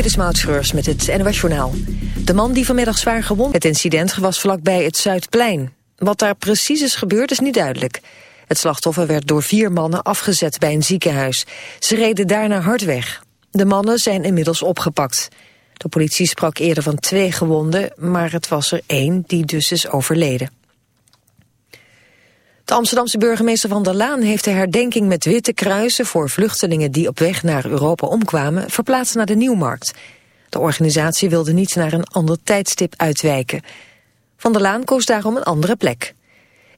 Dit is met het NOS Journaal. De man die vanmiddag zwaar gewond Het incident was vlakbij het Zuidplein. Wat daar precies is gebeurd is niet duidelijk. Het slachtoffer werd door vier mannen afgezet bij een ziekenhuis. Ze reden daarna hard weg. De mannen zijn inmiddels opgepakt. De politie sprak eerder van twee gewonden, maar het was er één die dus is overleden. De Amsterdamse burgemeester Van der Laan heeft de herdenking met witte kruisen voor vluchtelingen die op weg naar Europa omkwamen verplaatst naar de Nieuwmarkt. De organisatie wilde niet naar een ander tijdstip uitwijken. Van der Laan koos daarom een andere plek.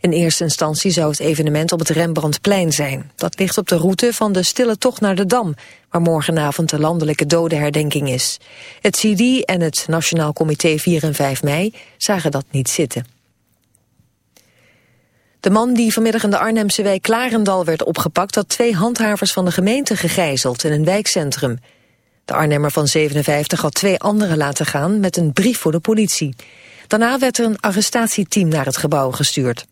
In eerste instantie zou het evenement op het Rembrandtplein zijn. Dat ligt op de route van de stille tocht naar de Dam, waar morgenavond de landelijke dodenherdenking is. Het CD en het Nationaal Comité 4 en 5 mei zagen dat niet zitten. De man die vanmiddag in de Arnhemse wijk Klarendal werd opgepakt... had twee handhavers van de gemeente gegijzeld in een wijkcentrum. De Arnhemmer van 57 had twee anderen laten gaan met een brief voor de politie. Daarna werd er een arrestatieteam naar het gebouw gestuurd.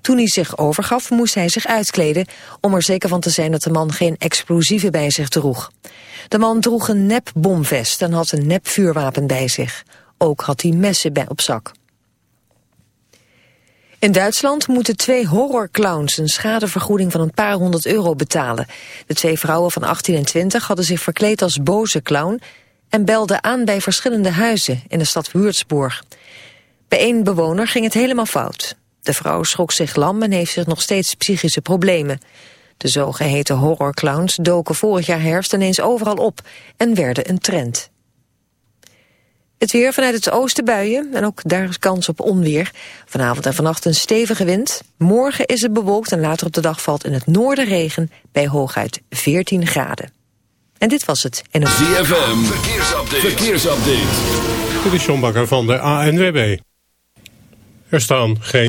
Toen hij zich overgaf moest hij zich uitkleden... om er zeker van te zijn dat de man geen explosieven bij zich droeg. De man droeg een nep bomvest en had een nep vuurwapen bij zich. Ook had hij messen bij op zak. In Duitsland moeten twee horrorclowns een schadevergoeding van een paar honderd euro betalen. De twee vrouwen van 18 en 20 hadden zich verkleed als boze clown en belden aan bij verschillende huizen in de stad Würzburg. Bij één bewoner ging het helemaal fout. De vrouw schrok zich lam en heeft zich nog steeds psychische problemen. De zogeheten horrorclowns doken vorig jaar herfst ineens overal op en werden een trend. Het weer vanuit het oosten buien en ook daar is kans op onweer. Vanavond en vannacht een stevige wind. Morgen is het bewolkt en later op de dag valt in het noorden regen bij hooguit 14 graden. En dit was het. En ZFM, verkeersupdate. verkeersupdate. Dit is John Bakker van de ANWB. Er staan geen...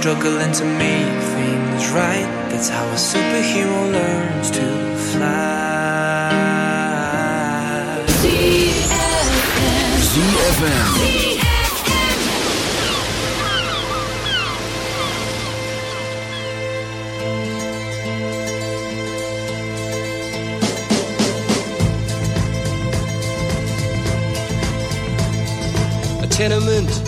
struggling to make things right. That's how a superhero learns to fly. ZFM. ZFM. ZFM. tenement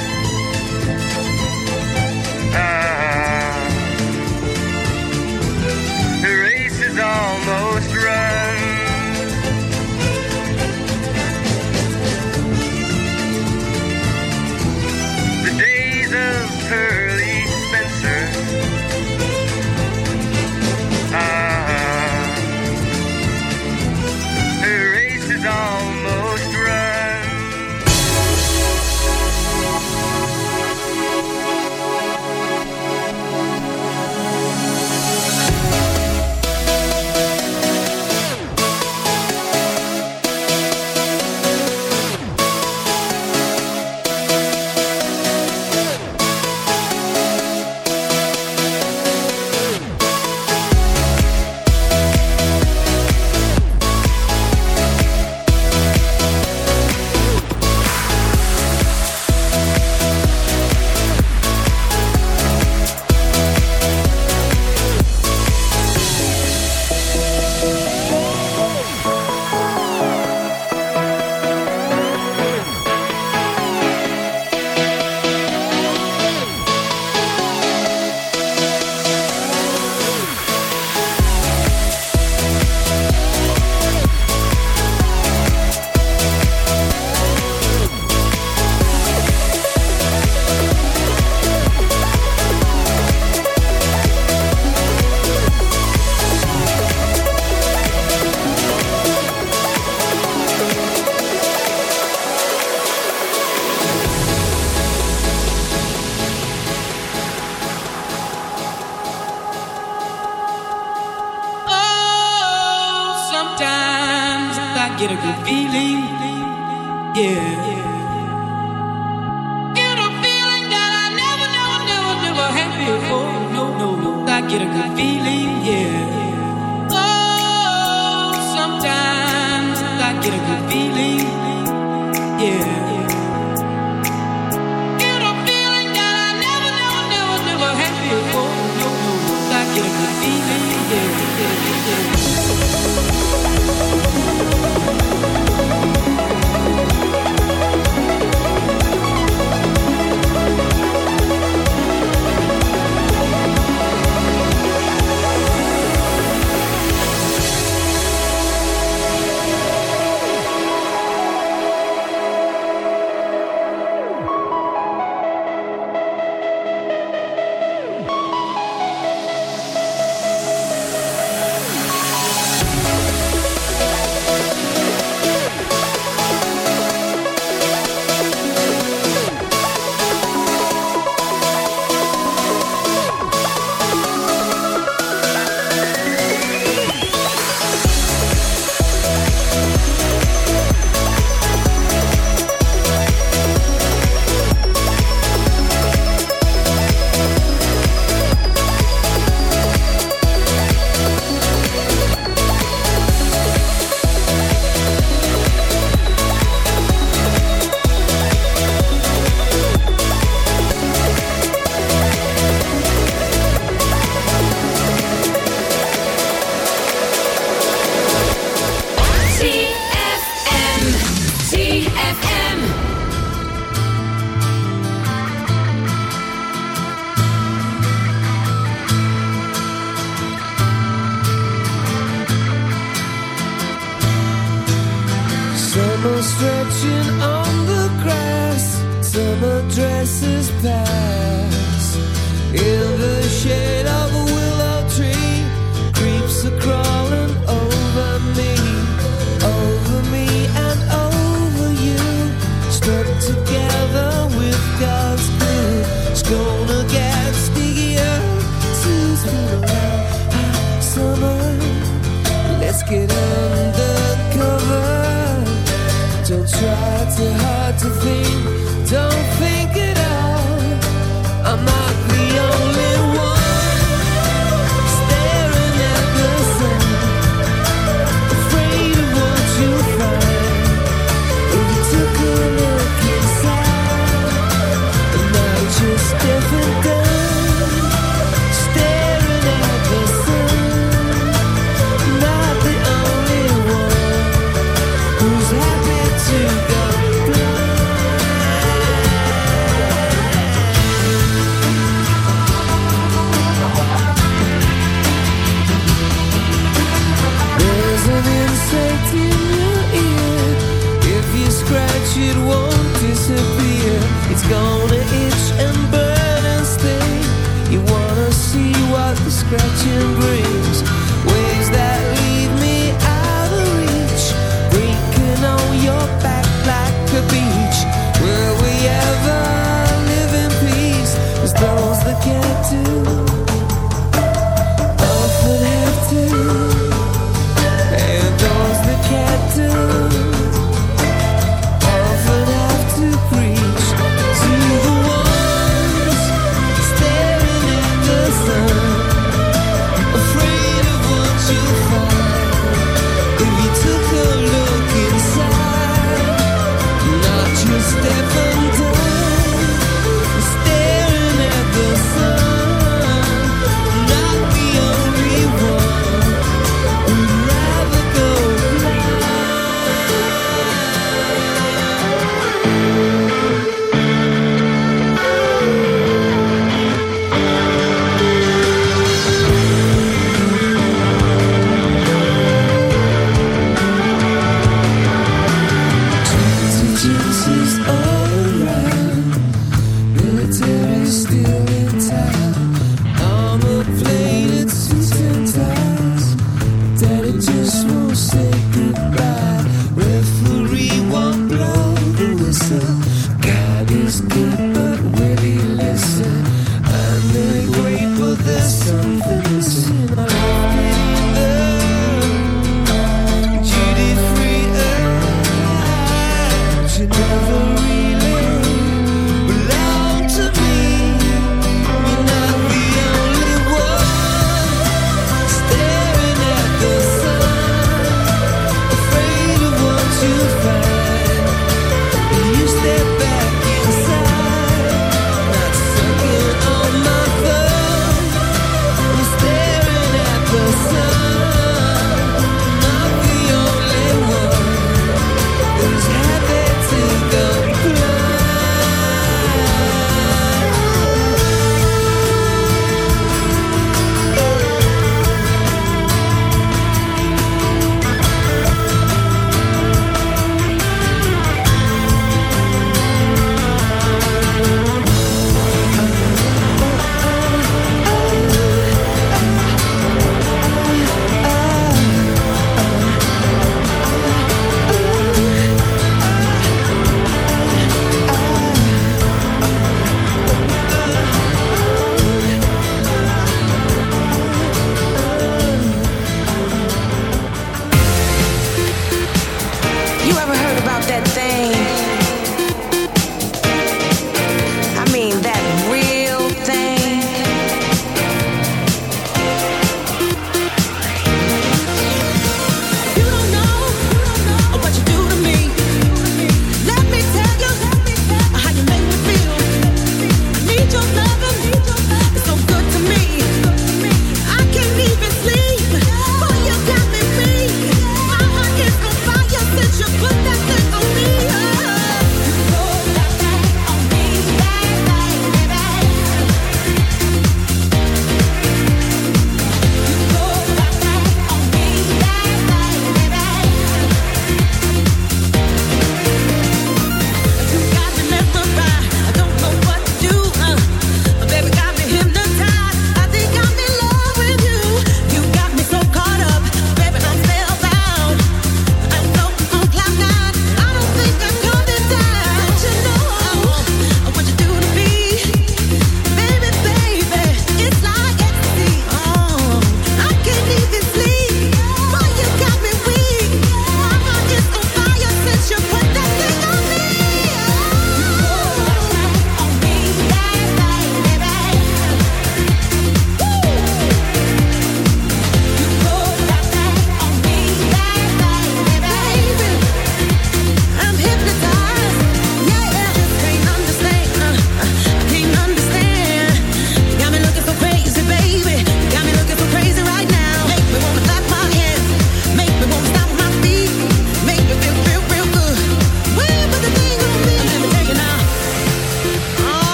the scratching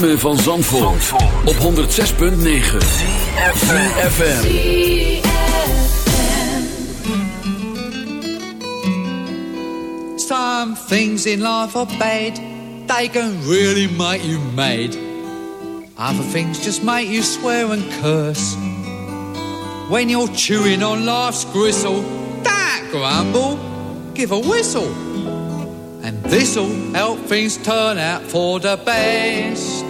ritme van Zandvoort, op 106.9 CFFM Some things in life are bad They can really make you mad. Other things just make you swear and curse. When you're chewing on life's gristle That grumble, give a whistle. And this'll help things turn out for the best.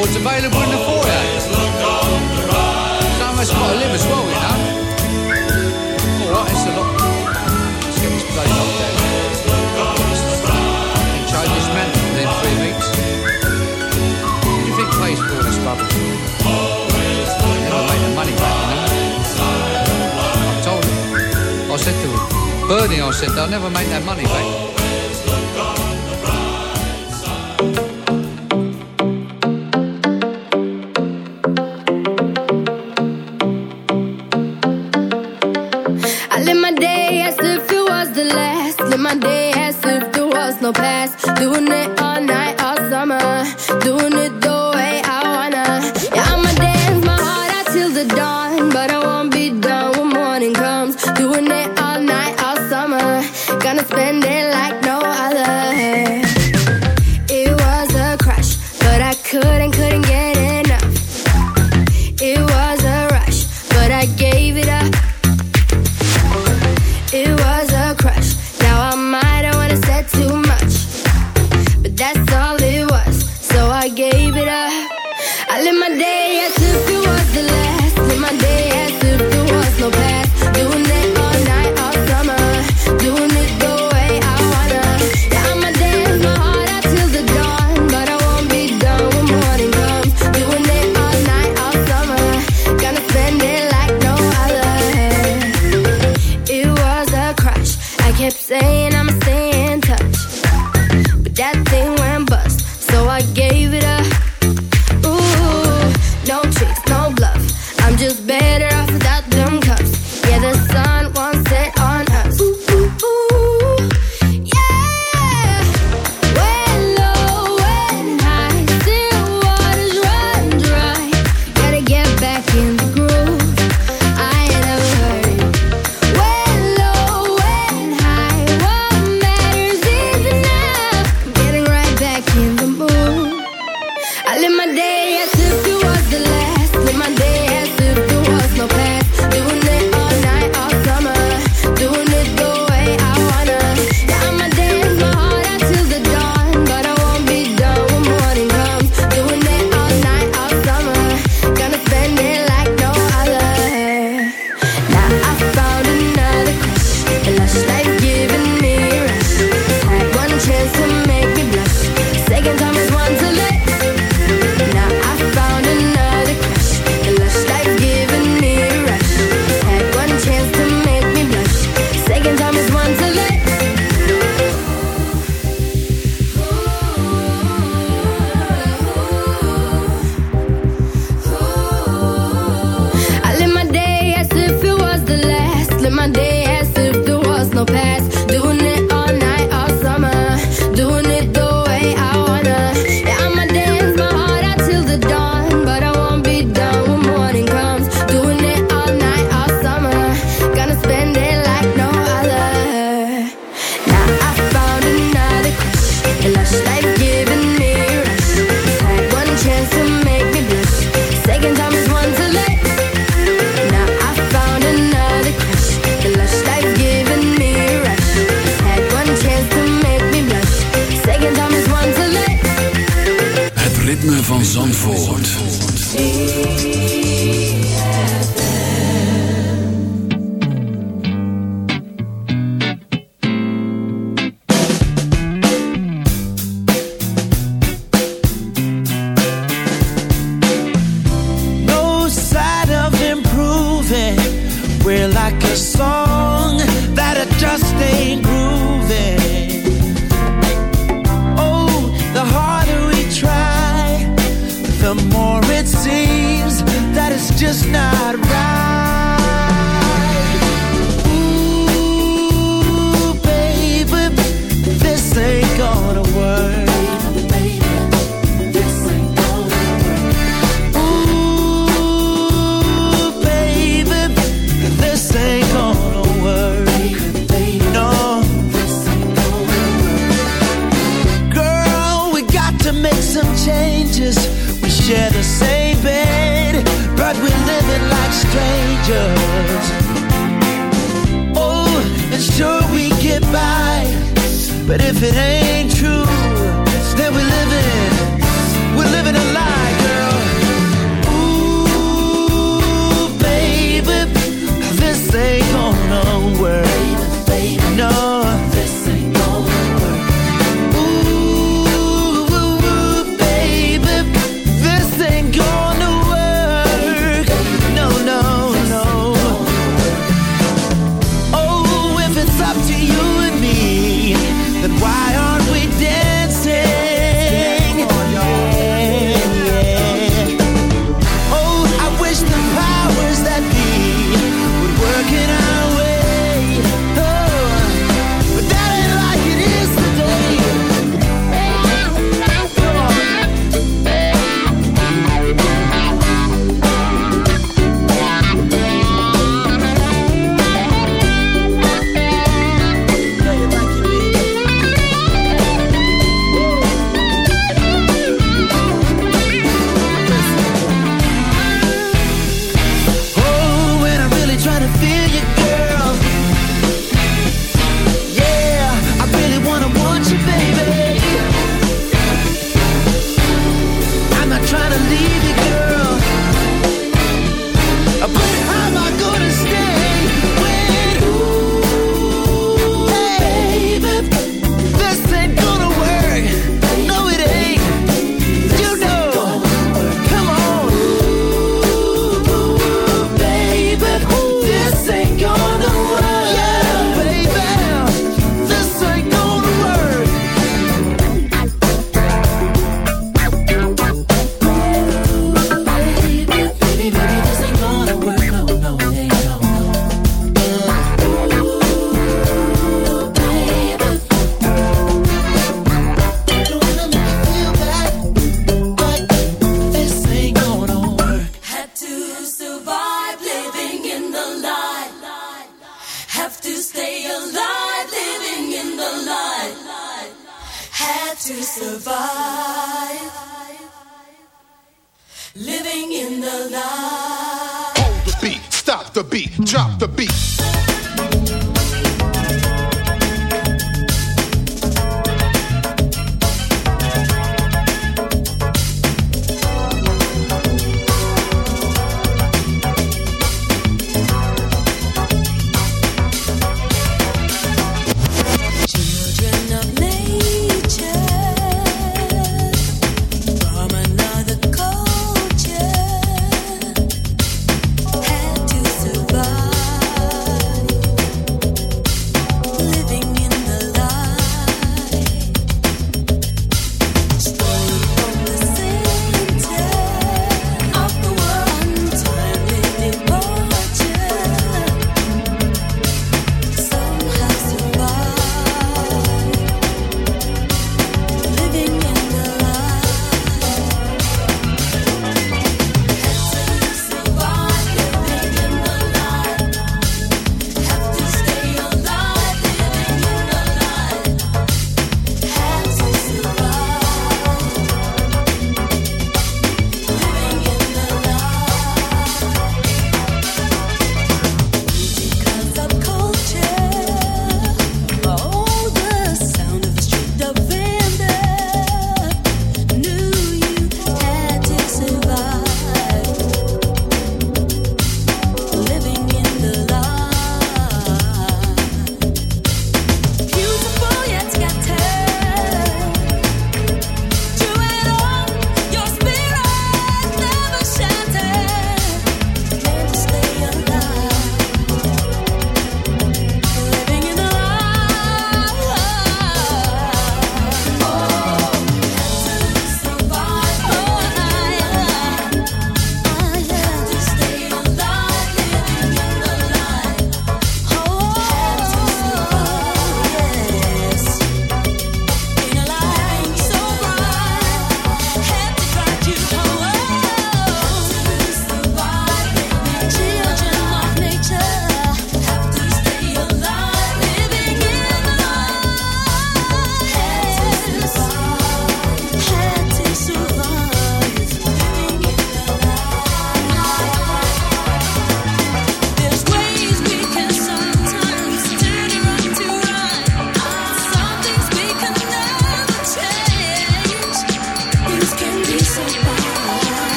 record's available in the foyer. Some of us got to live as well, you know. Alright, it's a lot. Let's get this bloody knocked down. And change this man within three weeks. What do you think pays for all this rubbish? Never made the money back, you know. I told him. I said to him, Bernie, I said, they'll never make that money back. My day as if there was no past. Doing it all night,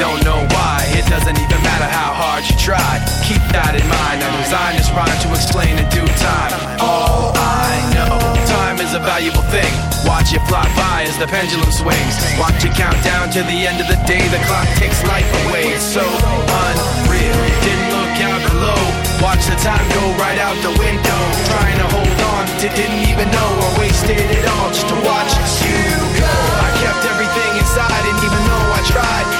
don't know why. It doesn't even matter how hard you try. Keep that in mind. I designed this rhyme to explain in due time. All I know, time is is a valuable thing. Watch it fly by as the pendulum swings. Watch it count down to the end of the day. The clock takes life away. It's so unreal. Didn't look out below. Watch the time go right out the window. Trying to hold on to didn't even know I wasted it all just to watch you go. I kept everything inside, and even though I tried,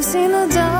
I've seen the dark